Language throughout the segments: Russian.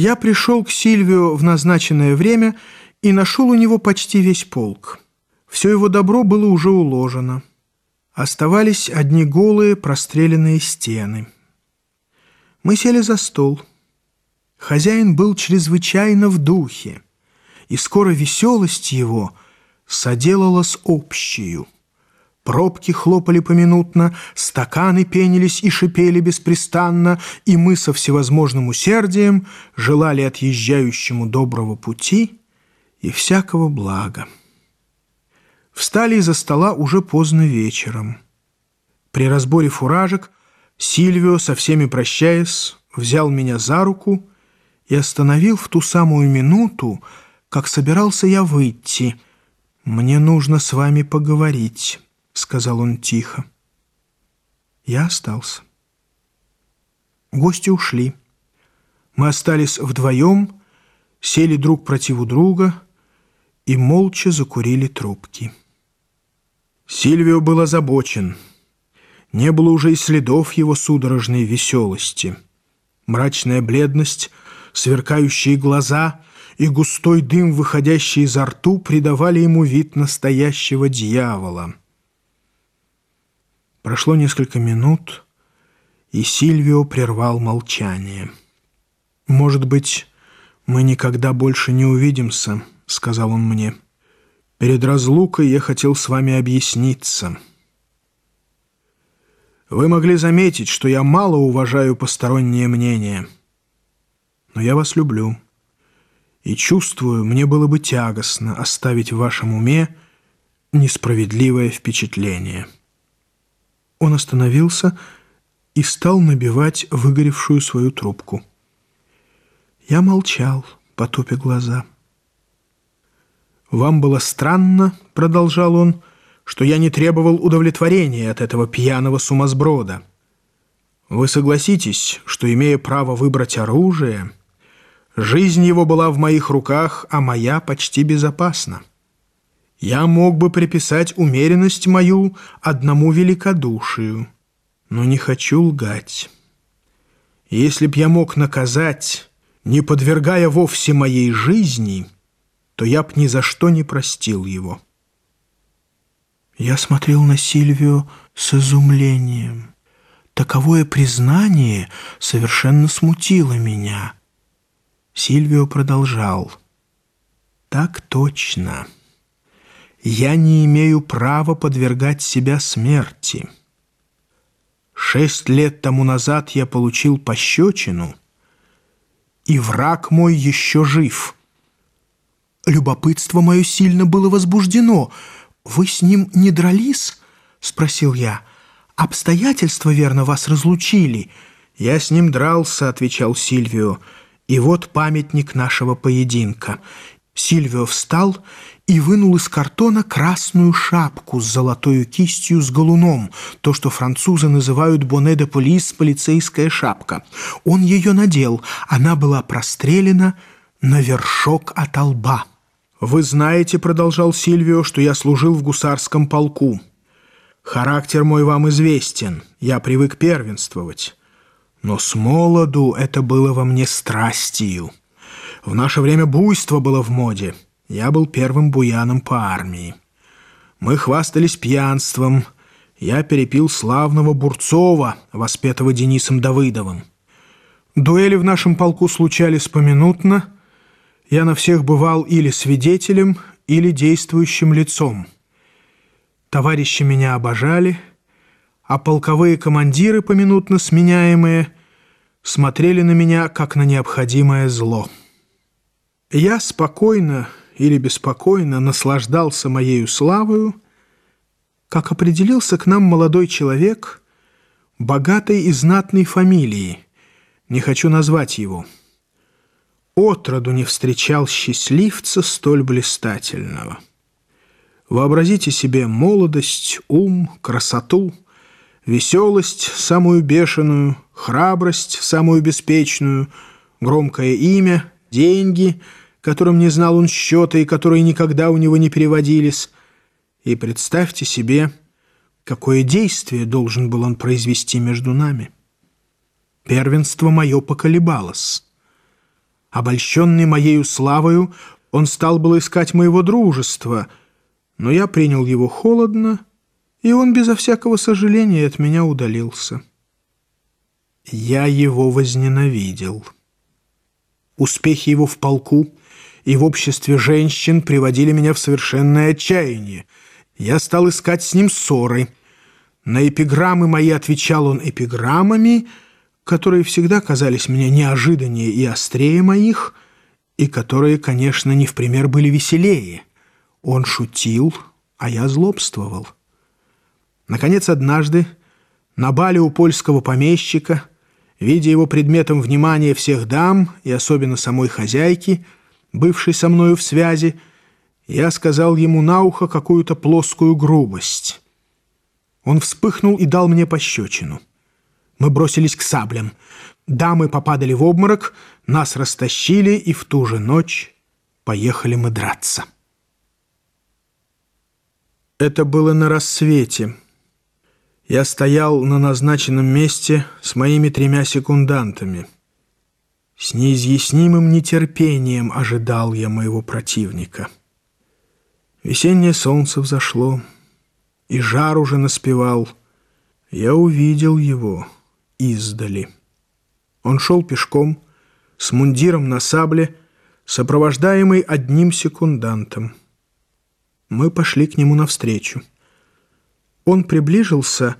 Я пришел к Сильвио в назначенное время и нашел у него почти весь полк. Все его добро было уже уложено. Оставались одни голые простреленные стены. Мы сели за стол. Хозяин был чрезвычайно в духе, и скоро веселость его соделалась общею. Пробки хлопали поминутно, стаканы пенились и шипели беспрестанно, и мы со всевозможным усердием желали отъезжающему доброго пути и всякого блага. Встали из-за стола уже поздно вечером. При разборе фуражек Сильвио, со всеми прощаясь, взял меня за руку и остановил в ту самую минуту, как собирался я выйти. «Мне нужно с вами поговорить». — сказал он тихо. Я остался. Гости ушли. Мы остались вдвоем, сели друг против друга и молча закурили трубки. Сильвио был озабочен. Не было уже и следов его судорожной веселости. Мрачная бледность, сверкающие глаза и густой дым, выходящий изо рту, придавали ему вид настоящего дьявола — Прошло несколько минут, и Сильвио прервал молчание. «Может быть, мы никогда больше не увидимся», — сказал он мне. «Перед разлукой я хотел с вами объясниться. Вы могли заметить, что я мало уважаю постороннее мнение, но я вас люблю» и чувствую, мне было бы тягостно оставить в вашем уме несправедливое впечатление». Он остановился и стал набивать выгоревшую свою трубку. Я молчал, потупя глаза. «Вам было странно, — продолжал он, — что я не требовал удовлетворения от этого пьяного сумасброда. Вы согласитесь, что, имея право выбрать оружие, жизнь его была в моих руках, а моя почти безопасна. Я мог бы приписать умеренность мою одному великодушию, но не хочу лгать. Если б я мог наказать, не подвергая вовсе моей жизни, то я б ни за что не простил его. Я смотрел на Сильвию с изумлением. Таковое признание совершенно смутило меня. Сильвио продолжал. «Так точно» я не имею права подвергать себя смерти. Шесть лет тому назад я получил пощечину, и враг мой еще жив. Любопытство мое сильно было возбуждено. «Вы с ним не дрались?» — спросил я. «Обстоятельства, верно, вас разлучили». «Я с ним дрался», — отвечал Сильвио. «И вот памятник нашего поединка». Сильвио встал и вынул из картона красную шапку с золотой кистью с галуном, то, что французы называют «боне де полис» — полицейская шапка. Он ее надел, она была прострелена на вершок от лба. «Вы знаете, — продолжал Сильвио, — что я служил в гусарском полку. Характер мой вам известен, я привык первенствовать. Но с молоду это было во мне страстью. В наше время буйство было в моде». Я был первым буяном по армии. Мы хвастались пьянством. Я перепил славного Бурцова, воспетого Денисом Давыдовым. Дуэли в нашем полку случались поминутно. Я на всех бывал или свидетелем, или действующим лицом. Товарищи меня обожали, а полковые командиры, поминутно сменяемые, смотрели на меня, как на необходимое зло. Я спокойно или беспокойно наслаждался моею славою, как определился к нам молодой человек богатой и знатной фамилии, не хочу назвать его. Отроду не встречал счастливца столь блистательного. Вообразите себе молодость, ум, красоту, веселость самую бешеную, храбрость самую беспечную, громкое имя, деньги — которым не знал он счета и которые никогда у него не переводились. И представьте себе, какое действие должен был он произвести между нами. Первенство мое поколебалось. Обольщенный моею славою, он стал было искать моего дружества, но я принял его холодно, и он безо всякого сожаления от меня удалился. Я его возненавидел. Успехи его в полку и в обществе женщин приводили меня в совершенное отчаяние. Я стал искать с ним ссоры. На эпиграммы мои отвечал он эпиграммами, которые всегда казались мне неожиданнее и острее моих, и которые, конечно, не в пример были веселее. Он шутил, а я злобствовал. Наконец, однажды на бале у польского помещика, видя его предметом внимания всех дам и особенно самой хозяйки, бывшей со мною в связи, я сказал ему на ухо какую-то плоскую грубость. Он вспыхнул и дал мне пощечину. Мы бросились к саблям. Дамы попадали в обморок, нас растащили, и в ту же ночь поехали мы драться. Это было на рассвете. Я стоял на назначенном месте с моими тремя секундантами. С неизъяснимым нетерпением ожидал я моего противника. Весеннее солнце взошло, и жар уже наспевал. Я увидел его издали. Он шел пешком, с мундиром на сабле, сопровождаемый одним секундантом. Мы пошли к нему навстречу. Он приближился,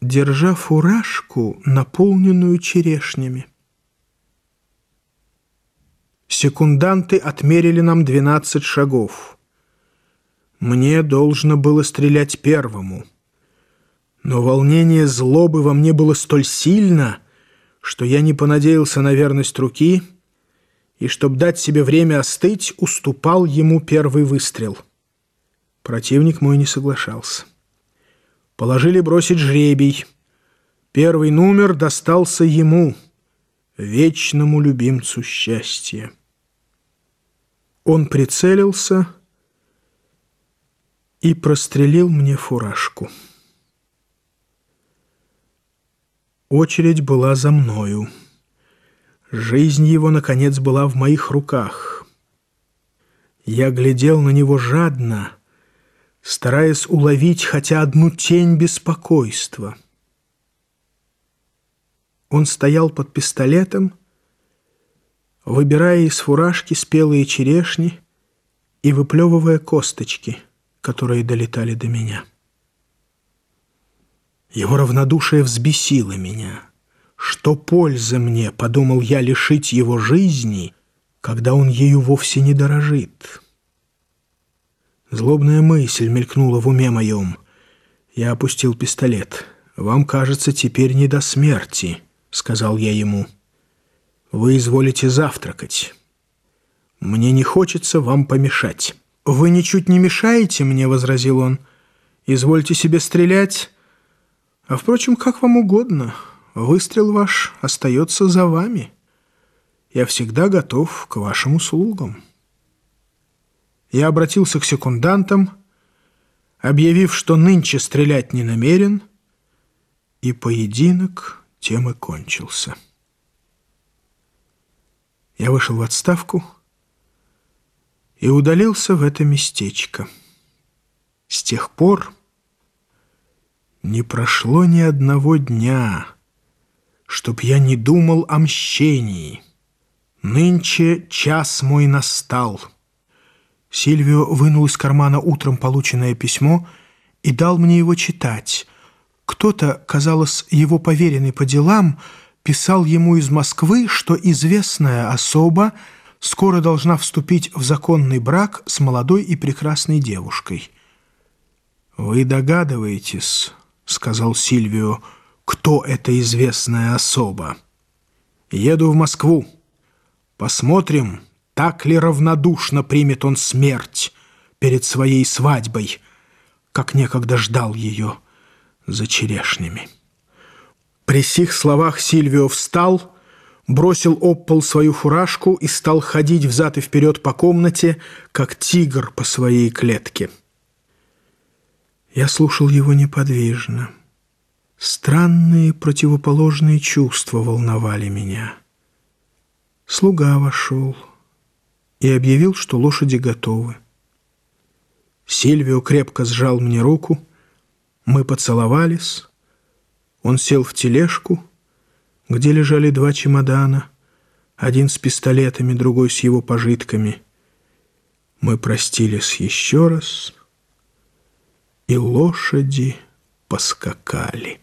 держа фуражку, наполненную черешнями. Секунданты отмерили нам двенадцать шагов. Мне должно было стрелять первому. Но волнение злобы во мне было столь сильно, что я не понадеялся на верность руки и, чтобы дать себе время остыть, уступал ему первый выстрел. Противник мой не соглашался. Положили бросить жребий. Первый номер достался ему, вечному любимцу счастья. Он прицелился и прострелил мне фуражку. Очередь была за мною. Жизнь его, наконец, была в моих руках. Я глядел на него жадно — стараясь уловить хотя одну тень беспокойства. Он стоял под пистолетом, выбирая из фуражки спелые черешни и выплевывая косточки, которые долетали до меня. Его равнодушие взбесило меня. Что польза мне, подумал я, лишить его жизни, когда он ею вовсе не дорожит?» Злобная мысль мелькнула в уме моем. Я опустил пистолет. «Вам, кажется, теперь не до смерти», — сказал я ему. «Вы изволите завтракать. Мне не хочется вам помешать». «Вы ничуть не мешаете мне», — возразил он. «Извольте себе стрелять. А, впрочем, как вам угодно. Выстрел ваш остается за вами. Я всегда готов к вашим услугам». Я обратился к секундантам, объявив, что нынче стрелять не намерен, и поединок тем и кончился. Я вышел в отставку и удалился в это местечко. С тех пор не прошло ни одного дня, чтоб я не думал о мщении. Нынче час мой настал — Сильвио вынул из кармана утром полученное письмо и дал мне его читать. Кто-то, казалось, его поверенный по делам, писал ему из Москвы, что известная особа скоро должна вступить в законный брак с молодой и прекрасной девушкой. «Вы догадываетесь», — сказал Сильвио, — «кто эта известная особа? Еду в Москву. Посмотрим» Так ли равнодушно примет он смерть перед своей свадьбой, как некогда ждал ее за черешнями? При сих словах Сильвио встал, бросил об пол свою фуражку и стал ходить взад и вперед по комнате, как тигр по своей клетке. Я слушал его неподвижно. Странные противоположные чувства волновали меня — Слуга вошел и объявил, что лошади готовы. Сильвио крепко сжал мне руку, мы поцеловались, он сел в тележку, где лежали два чемодана, один с пистолетами, другой с его пожитками. Мы простились еще раз, и лошади поскакали.